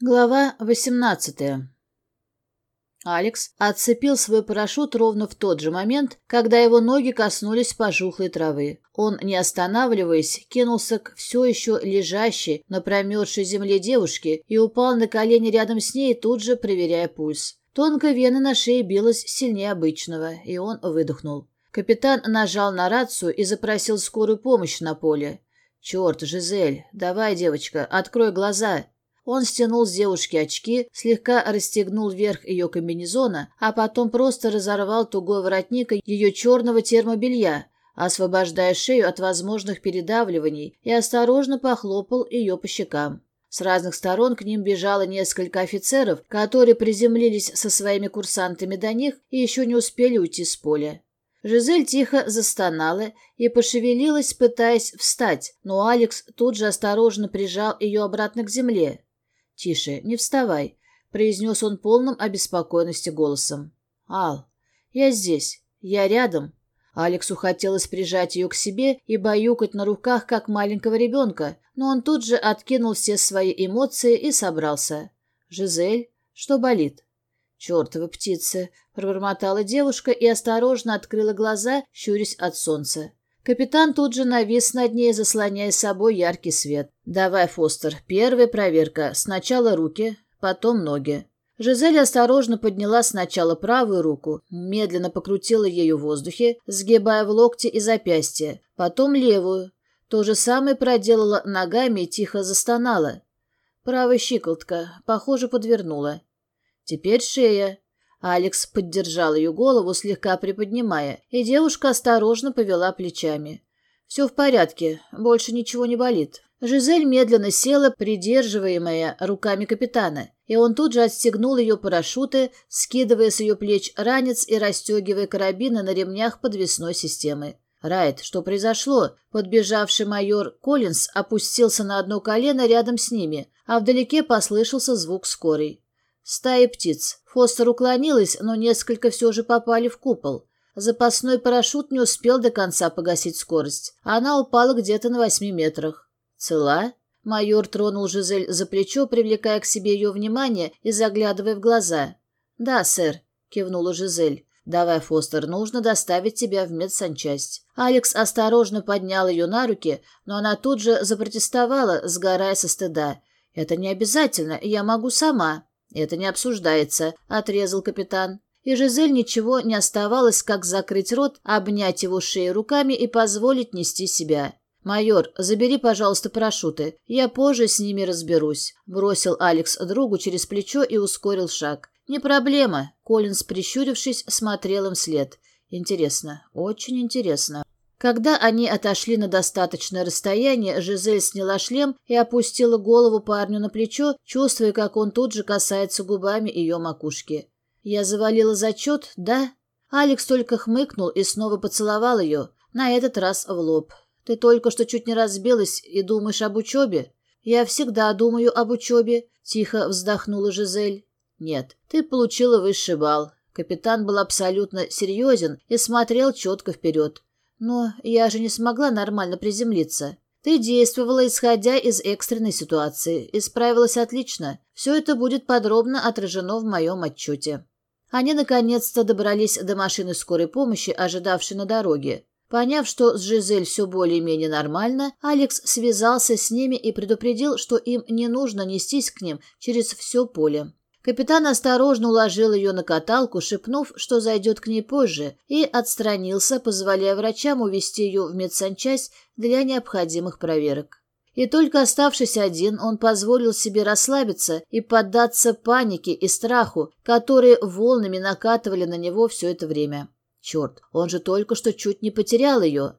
Глава 18. Алекс отцепил свой парашют ровно в тот же момент, когда его ноги коснулись пожухлой травы. Он, не останавливаясь, кинулся к все еще лежащей на промерзшей земле девушке и упал на колени рядом с ней, тут же проверяя пульс. Тонкая вена на шее билась сильнее обычного, и он выдохнул. Капитан нажал на рацию и запросил скорую помощь на поле. «Черт, Жизель, давай, девочка, открой глаза!» Он стянул с девушки очки, слегка расстегнул верх ее комбинезона, а потом просто разорвал тугой воротник ее черного термобелья, освобождая шею от возможных передавливаний, и осторожно похлопал ее по щекам. С разных сторон к ним бежало несколько офицеров, которые приземлились со своими курсантами до них и еще не успели уйти с поля. Жизель тихо застонала и пошевелилась, пытаясь встать, но Алекс тут же осторожно прижал ее обратно к земле. Тише, не вставай, произнес он полным обеспокоенности голосом. Ал, я здесь, я рядом. Алексу хотелось прижать ее к себе и баюкать на руках, как маленького ребенка, но он тут же откинул все свои эмоции и собрался. «Жизель, что болит?» Чертова птицы!» — пробормотала девушка и осторожно открыла глаза, щурясь от солнца. Капитан тут же навис над ней, заслоняя собой яркий свет. «Давай, Фостер, первая проверка. Сначала руки, потом ноги». Жизель осторожно подняла сначала правую руку, медленно покрутила ею в воздухе, сгибая в локте и запястье, потом левую. То же самое проделала ногами и тихо застонала. Правая щиколотка, похоже, подвернула. Теперь шея. Алекс поддержал ее голову, слегка приподнимая, и девушка осторожно повела плечами. «Все в порядке, больше ничего не болит». Жизель медленно села, придерживаемая руками капитана, и он тут же отстегнул ее парашюты, скидывая с ее плеч ранец и расстегивая карабины на ремнях подвесной системы. «Райт, что произошло?» Подбежавший майор Коллинз опустился на одно колено рядом с ними, а вдалеке послышался звук скорой. Стая птиц. Фостер уклонилась, но несколько все же попали в купол. Запасной парашют не успел до конца погасить скорость. Она упала где-то на восьми метрах. «Цела?» Майор тронул Жизель за плечо, привлекая к себе ее внимание и заглядывая в глаза. «Да, сэр», — кивнула Жизель. «Давай, Фостер, нужно доставить тебя в медсанчасть». Алекс осторожно поднял ее на руки, но она тут же запротестовала, сгорая со стыда. «Это не обязательно, я могу сама». Это не обсуждается, отрезал капитан. И Жизель ничего не оставалось, как закрыть рот, обнять его шею руками и позволить нести себя. «Майор, забери, пожалуйста, парашюты. Я позже с ними разберусь», — бросил Алекс другу через плечо и ускорил шаг. «Не проблема», — Коллинз, прищурившись, смотрел им след. «Интересно, очень интересно». Когда они отошли на достаточное расстояние, Жизель сняла шлем и опустила голову парню на плечо, чувствуя, как он тут же касается губами ее макушки. «Я завалила зачет, да?» Алекс только хмыкнул и снова поцеловал ее, на этот раз в лоб. «Ты только что чуть не разбилась и думаешь об учебе?» «Я всегда думаю об учебе», — тихо вздохнула Жизель. «Нет, ты получила высший балл». Капитан был абсолютно серьезен и смотрел четко вперед. Но я же не смогла нормально приземлиться. Ты действовала, исходя из экстренной ситуации, и справилась отлично. Все это будет подробно отражено в моем отчете». Они наконец-то добрались до машины скорой помощи, ожидавшей на дороге. Поняв, что с Жизель все более-менее нормально, Алекс связался с ними и предупредил, что им не нужно нестись к ним через все поле. Капитан осторожно уложил ее на каталку, шепнув, что зайдет к ней позже, и отстранился, позволяя врачам увести ее в медсанчасть для необходимых проверок. И только оставшись один, он позволил себе расслабиться и поддаться панике и страху, которые волнами накатывали на него все это время. Черт, он же только что чуть не потерял ее.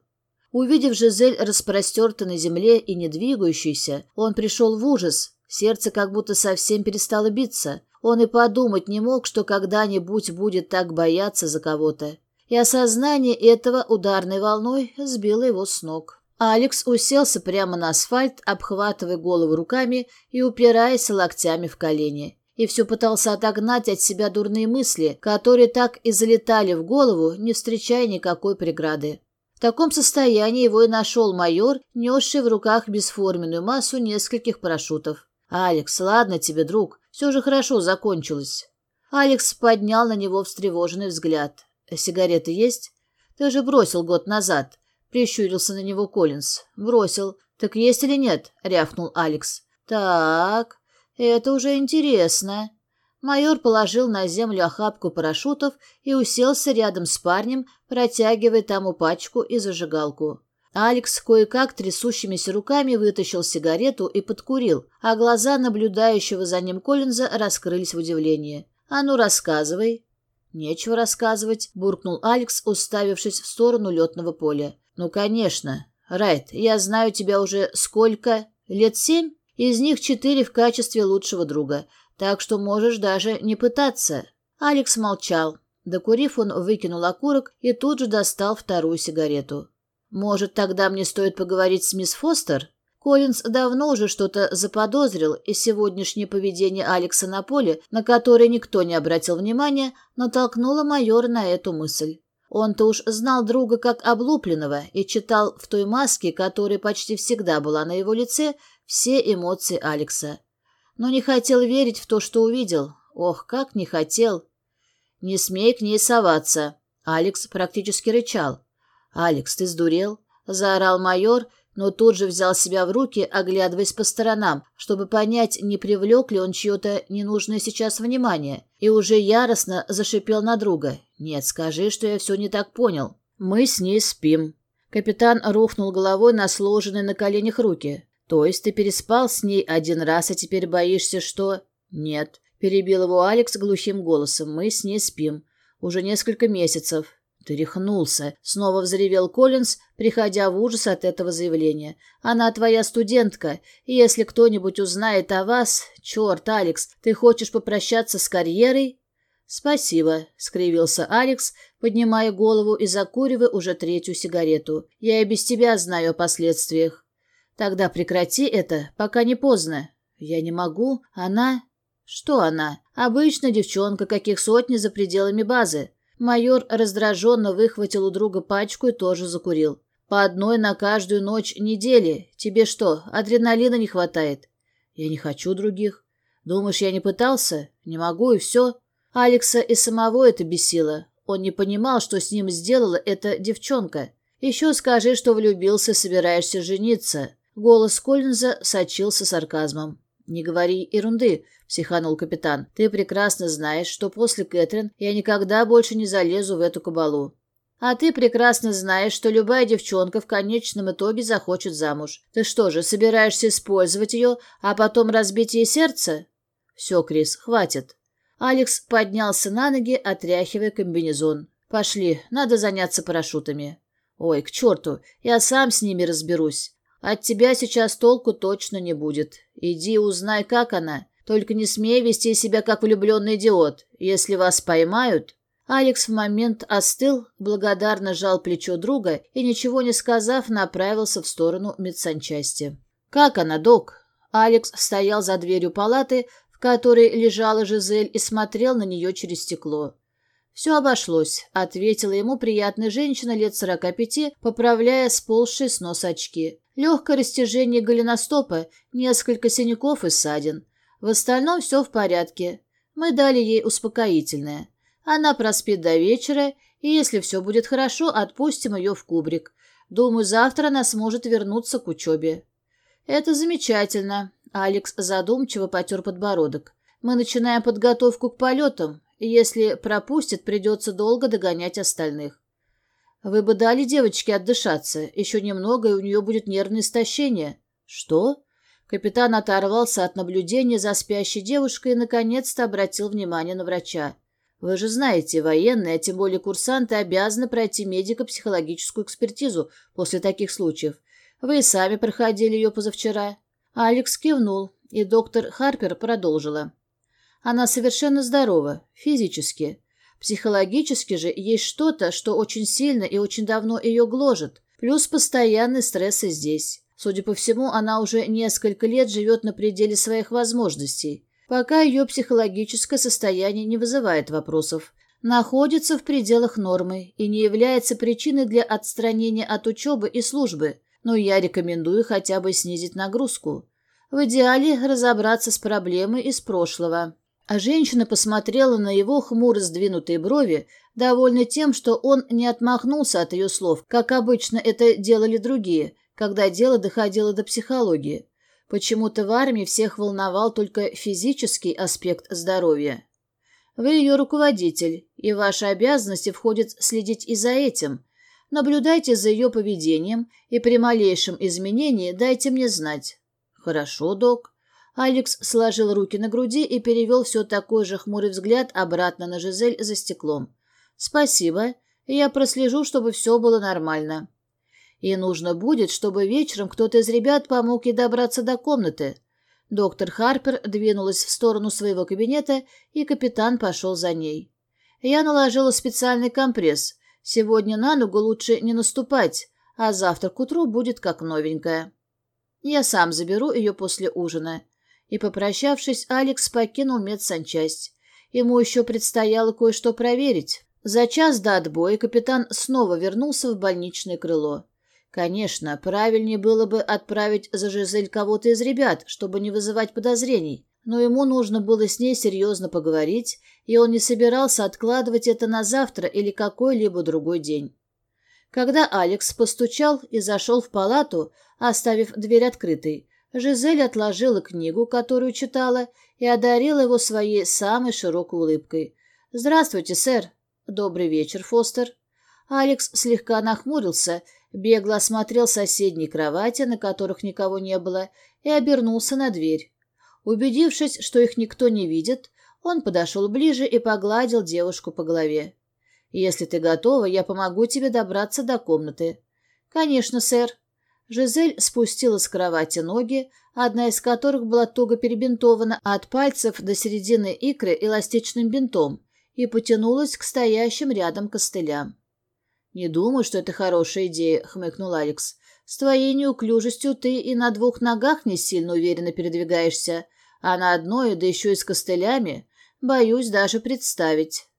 Увидев Жизель распростерто на земле и не двигающейся, он пришел в ужас. Сердце как будто совсем перестало биться. Он и подумать не мог, что когда-нибудь будет так бояться за кого-то. И осознание этого ударной волной сбило его с ног. Алекс уселся прямо на асфальт, обхватывая голову руками и упираясь локтями в колени. И все пытался отогнать от себя дурные мысли, которые так и залетали в голову, не встречая никакой преграды. В таком состоянии его и нашел майор, несший в руках бесформенную массу нескольких парашютов. «Алекс, ладно тебе, друг, все же хорошо закончилось. Алекс поднял на него встревоженный взгляд. «Сигареты есть? Ты же бросил год назад». Прищурился на него Коллинз. «Бросил. Так есть или нет?» — рявкнул Алекс. «Так, это уже интересно». Майор положил на землю охапку парашютов и уселся рядом с парнем, протягивая тому пачку и зажигалку. Алекс кое-как трясущимися руками вытащил сигарету и подкурил, а глаза наблюдающего за ним Коллинза раскрылись в удивлении. «А ну, рассказывай!» «Нечего рассказывать», — буркнул Алекс, уставившись в сторону летного поля. «Ну, конечно. Райт, я знаю тебя уже сколько? Лет семь? Из них четыре в качестве лучшего друга, так что можешь даже не пытаться». Алекс молчал. Докурив, он выкинул окурок и тут же достал вторую сигарету. Может, тогда мне стоит поговорить с мисс Фостер? Коллинз давно уже что-то заподозрил, и сегодняшнее поведение Алекса на поле, на которое никто не обратил внимания, натолкнуло майора на эту мысль. Он-то уж знал друга как облупленного и читал в той маске, которая почти всегда была на его лице, все эмоции Алекса. Но не хотел верить в то, что увидел. Ох, как не хотел! «Не смей к ней соваться!» Алекс практически рычал. «Алекс, ты сдурел?» – заорал майор, но тут же взял себя в руки, оглядываясь по сторонам, чтобы понять, не привлек ли он чье-то ненужное сейчас внимание, и уже яростно зашипел на друга. «Нет, скажи, что я все не так понял. Мы с ней спим». Капитан рухнул головой на сложенные на коленях руки. «То есть ты переспал с ней один раз, а теперь боишься, что...» «Нет», — перебил его Алекс глухим голосом, — «мы с ней спим. Уже несколько месяцев. Тряхнулся. Снова взревел Коллинз, приходя в ужас от этого заявления. «Она твоя студентка. И если кто-нибудь узнает о вас... Черт, Алекс, ты хочешь попрощаться с карьерой?» «Спасибо», — скривился Алекс, поднимая голову и закуривая уже третью сигарету. «Я и без тебя знаю о последствиях». «Тогда прекрати это, пока не поздно». «Я не могу. Она...» «Что она? Обычно девчонка, каких сотни за пределами базы. Майор раздраженно выхватил у друга пачку и тоже закурил. «По одной на каждую ночь недели. Тебе что, адреналина не хватает?» «Я не хочу других. Думаешь, я не пытался? Не могу, и все». Алекса и самого это бесило. Он не понимал, что с ним сделала эта девчонка. «Еще скажи, что влюбился, собираешься жениться». Голос Кольнза сочился сарказмом. «Не говори ерунды», – психанул капитан. «Ты прекрасно знаешь, что после Кэтрин я никогда больше не залезу в эту кабалу». «А ты прекрасно знаешь, что любая девчонка в конечном итоге захочет замуж. Ты что же, собираешься использовать ее, а потом разбить ей сердце?» «Все, Крис, хватит». Алекс поднялся на ноги, отряхивая комбинезон. «Пошли, надо заняться парашютами». «Ой, к черту, я сам с ними разберусь. От тебя сейчас толку точно не будет. Иди узнай, как она. Только не смей вести себя как влюбленный идиот. Если вас поймают...» Алекс в момент остыл, благодарно жал плечо друга и, ничего не сказав, направился в сторону медсанчасти. «Как она, док?» Алекс стоял за дверью палаты, в которой лежала Жизель, и смотрел на нее через стекло. «Все обошлось», — ответила ему приятная женщина лет сорока пяти, поправляя сползшие с носа очки. Легкое растяжение голеностопа, несколько синяков и ссадин. В остальном все в порядке. Мы дали ей успокоительное. Она проспит до вечера, и если все будет хорошо, отпустим ее в кубрик. Думаю, завтра она сможет вернуться к учебе. Это замечательно. Алекс задумчиво потер подбородок. Мы начинаем подготовку к полетам. Если пропустит, придется долго догонять остальных. Вы бы дали девочке отдышаться. Еще немного, и у нее будет нервное истощение. Что? Капитан оторвался от наблюдения за спящей девушкой и, наконец-то, обратил внимание на врача. Вы же знаете, военные, а тем более курсанты, обязаны пройти медико-психологическую экспертизу после таких случаев. Вы и сами проходили ее позавчера. Алекс кивнул, и доктор Харпер продолжила. Она совершенно здорова, физически. Психологически же есть что-то, что очень сильно и очень давно ее гложет, плюс постоянный стресс и здесь. Судя по всему, она уже несколько лет живет на пределе своих возможностей, пока ее психологическое состояние не вызывает вопросов, находится в пределах нормы и не является причиной для отстранения от учебы и службы, но я рекомендую хотя бы снизить нагрузку. В идеале разобраться с проблемой из прошлого. А женщина посмотрела на его хмуро сдвинутые брови, довольна тем, что он не отмахнулся от ее слов, как обычно это делали другие, когда дело доходило до психологии. Почему-то в армии всех волновал только физический аспект здоровья. Вы ее руководитель, и ваши обязанности входят следить и за этим. Наблюдайте за ее поведением, и при малейшем изменении дайте мне знать. Хорошо, док. Алекс сложил руки на груди и перевел все такой же хмурый взгляд обратно на Жизель за стеклом. «Спасибо. Я прослежу, чтобы все было нормально. И нужно будет, чтобы вечером кто-то из ребят помог ей добраться до комнаты». Доктор Харпер двинулась в сторону своего кабинета, и капитан пошел за ней. «Я наложила специальный компресс. Сегодня на ногу лучше не наступать, а завтра к утру будет как новенькая. Я сам заберу ее после ужина». И, попрощавшись, Алекс покинул медсанчасть. Ему еще предстояло кое-что проверить. За час до отбоя капитан снова вернулся в больничное крыло. Конечно, правильнее было бы отправить за Жизель кого-то из ребят, чтобы не вызывать подозрений. Но ему нужно было с ней серьезно поговорить, и он не собирался откладывать это на завтра или какой-либо другой день. Когда Алекс постучал и зашел в палату, оставив дверь открытой, Жизель отложила книгу, которую читала, и одарила его своей самой широкой улыбкой. «Здравствуйте, сэр!» «Добрый вечер, Фостер!» Алекс слегка нахмурился, бегло осмотрел соседние кровати, на которых никого не было, и обернулся на дверь. Убедившись, что их никто не видит, он подошел ближе и погладил девушку по голове. «Если ты готова, я помогу тебе добраться до комнаты». «Конечно, сэр», Жизель спустила с кровати ноги, одна из которых была туго перебинтована от пальцев до середины икры эластичным бинтом и потянулась к стоящим рядом костылям. «Не думаю, что это хорошая идея», — хмыкнул Алекс. «С твоей неуклюжестью ты и на двух ногах не сильно уверенно передвигаешься, а на одной, да еще и с костылями, боюсь даже представить».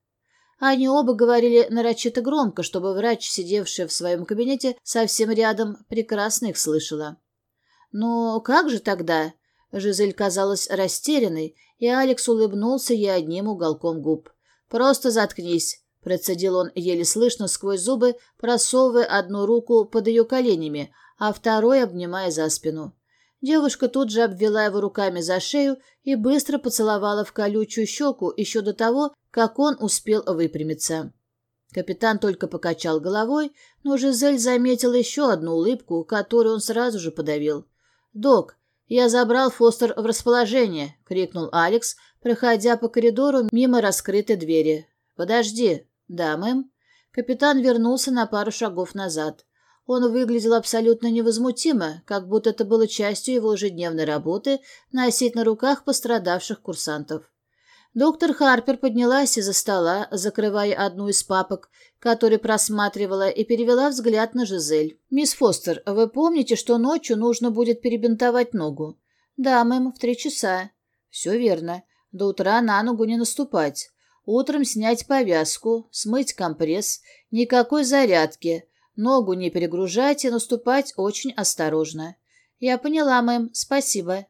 Они оба говорили нарочито громко, чтобы врач, сидевшая в своем кабинете, совсем рядом, прекрасно их слышала. «Но как же тогда?» Жизель казалась растерянной, и Алекс улыбнулся ей одним уголком губ. «Просто заткнись», — процедил он еле слышно сквозь зубы, просовывая одну руку под ее коленями, а второй обнимая за спину. Девушка тут же обвела его руками за шею и быстро поцеловала в колючую щеку еще до того, как он успел выпрямиться. Капитан только покачал головой, но Жизель заметил еще одну улыбку, которую он сразу же подавил. «Док, я забрал Фостер в расположение!» — крикнул Алекс, проходя по коридору мимо раскрытой двери. «Подожди!» «Да, мэм». Капитан вернулся на пару шагов назад. Он выглядел абсолютно невозмутимо, как будто это было частью его ежедневной работы носить на руках пострадавших курсантов. Доктор Харпер поднялась из-за стола, закрывая одну из папок, которую просматривала, и перевела взгляд на Жизель. «Мисс Фостер, вы помните, что ночью нужно будет перебинтовать ногу?» «Да, мэм, в три часа». «Все верно. До утра на ногу не наступать. Утром снять повязку, смыть компресс, никакой зарядки, Ногу не перегружать и наступать очень осторожно. Я поняла, мэм, спасибо.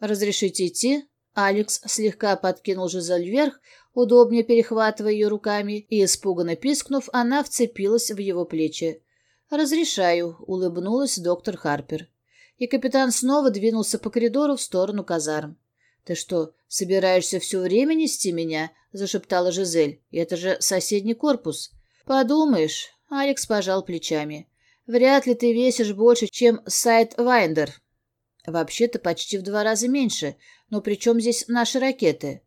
Разрешите идти? Алекс слегка подкинул Жизель вверх, удобнее перехватывая ее руками, и, испуганно пискнув, она вцепилась в его плечи. «Разрешаю», — улыбнулась доктор Харпер. И капитан снова двинулся по коридору в сторону казарм. «Ты что, собираешься все время нести меня?» — зашептала Жизель. «Это же соседний корпус». «Подумаешь, Алекс пожал плечами. «Вряд ли ты весишь больше, чем сайт Вайндер. Вообще-то почти в два раза меньше, но при чем здесь наши ракеты?»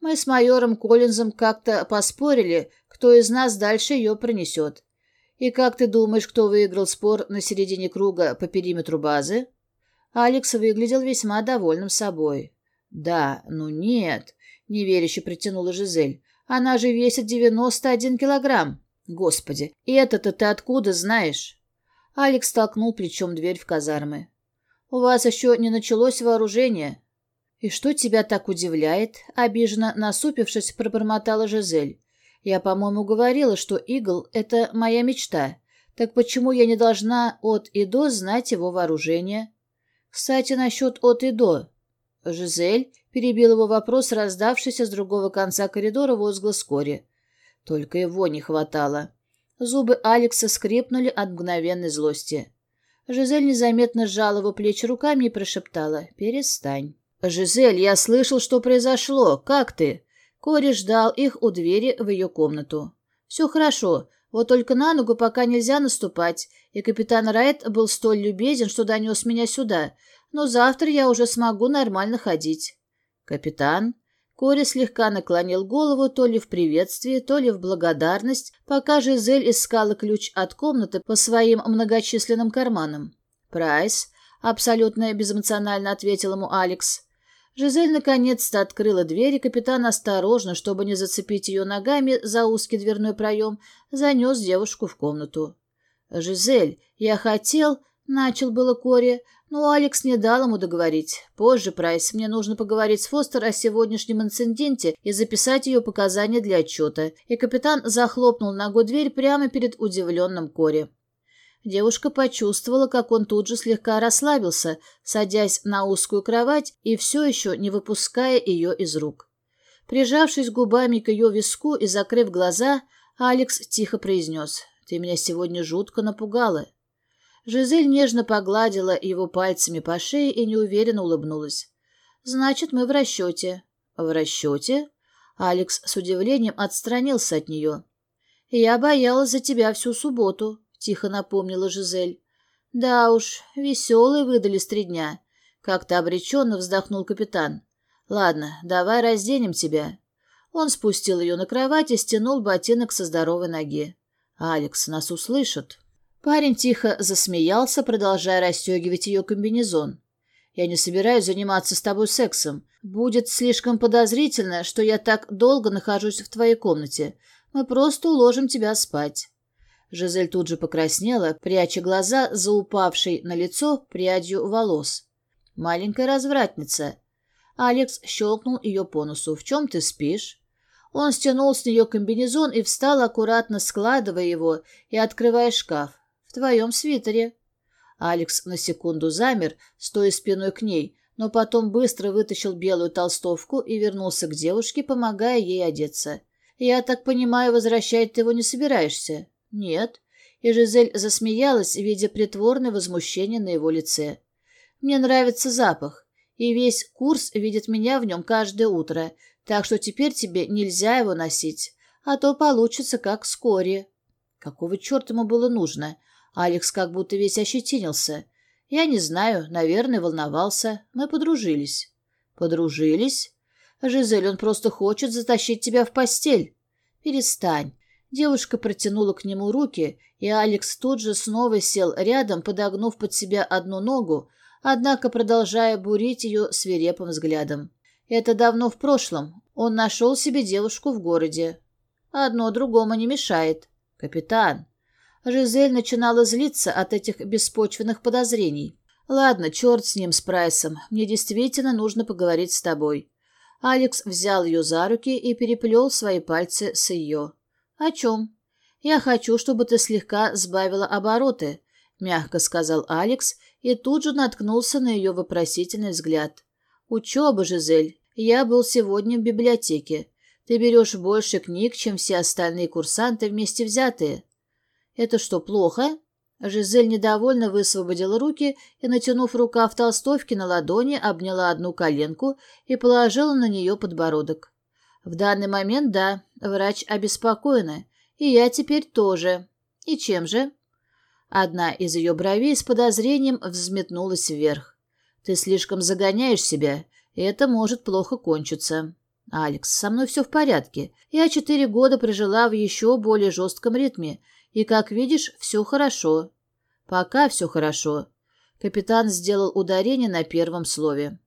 Мы с майором Коллинзом как-то поспорили, кто из нас дальше ее пронесет. И как ты думаешь, кто выиграл спор на середине круга по периметру базы? Алекс выглядел весьма довольным собой. «Да, ну нет», — неверяще притянула Жизель. «Она же весит 91 килограмм». Господи, и это-то ты откуда знаешь? Алекс толкнул плечом дверь в казармы. У вас еще не началось вооружение. И что тебя так удивляет? Обиженно насупившись, пробормотала Жизель. Я, по-моему, говорила, что игл — это моя мечта. Так почему я не должна от и до знать его вооружение? Кстати, насчет от и до. Жизель перебил его вопрос, раздавшийся с другого конца коридора возглас Кори. Только его не хватало. Зубы Алекса скрипнули от мгновенной злости. Жизель незаметно сжала его плечи руками и прошептала «Перестань». «Жизель, я слышал, что произошло. Как ты?» Кори ждал их у двери в ее комнату. «Все хорошо. Вот только на ногу пока нельзя наступать, и капитан Райт был столь любезен, что донес меня сюда. Но завтра я уже смогу нормально ходить». «Капитан?» Кори слегка наклонил голову то ли в приветствии, то ли в благодарность, пока Жизель искала ключ от комнаты по своим многочисленным карманам. «Прайс», — абсолютно безэмоционально ответил ему Алекс. Жизель наконец-то открыла дверь, и капитан осторожно, чтобы не зацепить ее ногами за узкий дверной проем, занес девушку в комнату. «Жизель, я хотел...» — начал было Кори, но Алекс не дал ему договорить. Позже Прайс, мне нужно поговорить с Фостер о сегодняшнем инциденте и записать ее показания для отчета. И капитан захлопнул ногу дверь прямо перед удивленным Кори. Девушка почувствовала, как он тут же слегка расслабился, садясь на узкую кровать и все еще не выпуская ее из рук. Прижавшись губами к ее виску и закрыв глаза, Алекс тихо произнес «Ты меня сегодня жутко напугала. Жизель нежно погладила его пальцами по шее и неуверенно улыбнулась. «Значит, мы в расчете». «В расчете?» Алекс с удивлением отстранился от нее. «Я боялась за тебя всю субботу», — тихо напомнила Жизель. «Да уж, веселые выдались три дня», — как-то обреченно вздохнул капитан. «Ладно, давай разденем тебя». Он спустил ее на кровать и стянул ботинок со здоровой ноги. «Алекс нас услышат? Парень тихо засмеялся, продолжая расстегивать ее комбинезон. «Я не собираюсь заниматься с тобой сексом. Будет слишком подозрительно, что я так долго нахожусь в твоей комнате. Мы просто уложим тебя спать». Жизель тут же покраснела, пряча глаза за упавшей на лицо прядью волос. «Маленькая развратница». Алекс щелкнул ее по носу. «В чем ты спишь?» Он стянул с нее комбинезон и встал, аккуратно складывая его и открывая шкаф твоем свитере». Алекс на секунду замер, стоя спиной к ней, но потом быстро вытащил белую толстовку и вернулся к девушке, помогая ей одеться. «Я так понимаю, возвращать ты его не собираешься?» «Нет». И Жизель засмеялась, видя притворное возмущение на его лице. «Мне нравится запах, и весь курс видит меня в нем каждое утро, так что теперь тебе нельзя его носить, а то получится как вскоре». Какого черта ему было нужно? Алекс как будто весь ощетинился. Я не знаю, наверное, волновался. Мы подружились. Подружились? Жизель, он просто хочет затащить тебя в постель. Перестань. Девушка протянула к нему руки, и Алекс тут же снова сел рядом, подогнув под себя одну ногу, однако продолжая бурить ее свирепым взглядом. Это давно в прошлом. Он нашел себе девушку в городе. Одно другому не мешает. Капитан, Жизель начинала злиться от этих беспочвенных подозрений. «Ладно, черт с ним, с Прайсом. Мне действительно нужно поговорить с тобой». Алекс взял ее за руки и переплел свои пальцы с ее. «О чем?» «Я хочу, чтобы ты слегка сбавила обороты», — мягко сказал Алекс и тут же наткнулся на ее вопросительный взгляд. «Учеба, Жизель. Я был сегодня в библиотеке. Ты берешь больше книг, чем все остальные курсанты вместе взятые. Это что, плохо? Жизель, недовольно высвободила руки и, натянув рукав толстовки на ладони, обняла одну коленку и положила на нее подбородок. «В данный момент, да, врач обеспокоена, и я теперь тоже. И чем же?» Одна из ее бровей с подозрением взметнулась вверх. «Ты слишком загоняешь себя, и это может плохо кончиться». «Алекс, со мной все в порядке. Я четыре года прожила в еще более жестком ритме, и, как видишь, все хорошо. Пока все хорошо. Капитан сделал ударение на первом слове.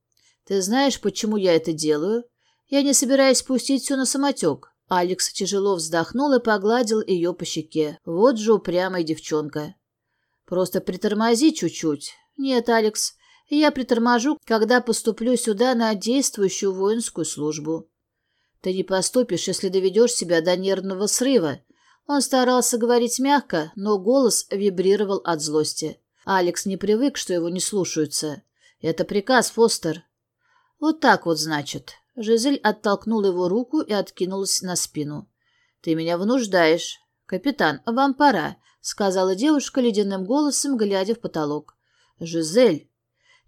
Ты знаешь, почему я это делаю? Я не собираюсь пустить все на самотек. Алекс тяжело вздохнул и погладил ее по щеке. Вот же упрямая девчонка. Просто притормози чуть-чуть. Нет, Алекс, я приторможу, когда поступлю сюда на действующую воинскую службу. Ты не поступишь, если доведешь себя до нервного срыва, он старался говорить мягко, но голос вибрировал от злости. Алекс не привык, что его не слушаются. «Это приказ, Фостер». «Вот так вот, значит». Жизель оттолкнул его руку и откинулась на спину. «Ты меня вынуждаешь». «Капитан, вам пора», — сказала девушка ледяным голосом, глядя в потолок. «Жизель,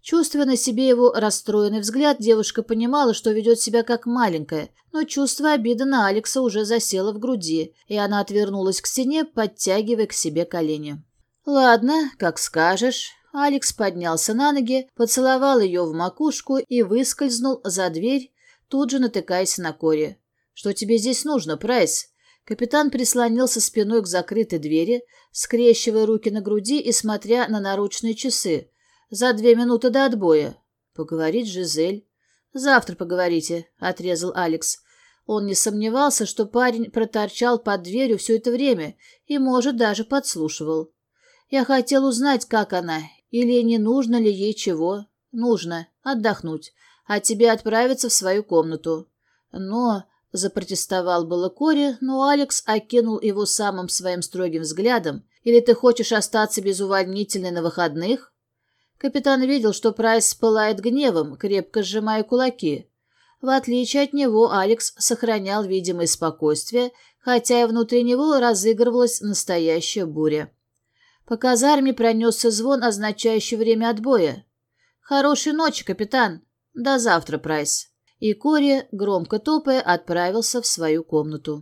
Чувствуя на себе его расстроенный взгляд, девушка понимала, что ведет себя как маленькая, но чувство обиды на Алекса уже засело в груди, и она отвернулась к стене, подтягивая к себе колени. «Ладно, как скажешь». Алекс поднялся на ноги, поцеловал ее в макушку и выскользнул за дверь, тут же натыкаясь на Кори. «Что тебе здесь нужно, Прайс?» Капитан прислонился спиной к закрытой двери, скрещивая руки на груди и смотря на наручные часы – за две минуты до отбоя. Поговорить Жизель. Завтра поговорите, отрезал Алекс. Он не сомневался, что парень проторчал под дверью все это время и, может, даже подслушивал. Я хотел узнать, как она, или не нужно ли ей чего. Нужно. Отдохнуть. А тебе отправиться в свою комнату. Но... Запротестовал было Кори, но Алекс окинул его самым своим строгим взглядом. «Или ты хочешь остаться без увольнительной на выходных?» Капитан видел, что Прайс пылает гневом, крепко сжимая кулаки. В отличие от него, Алекс сохранял видимое спокойствие, хотя и внутри него разыгрывалась настоящая буря. По казарме пронесся звон, означающий время отбоя. «Хорошей ночи, капитан! До завтра, Прайс!» И Кори, громко топая, отправился в свою комнату.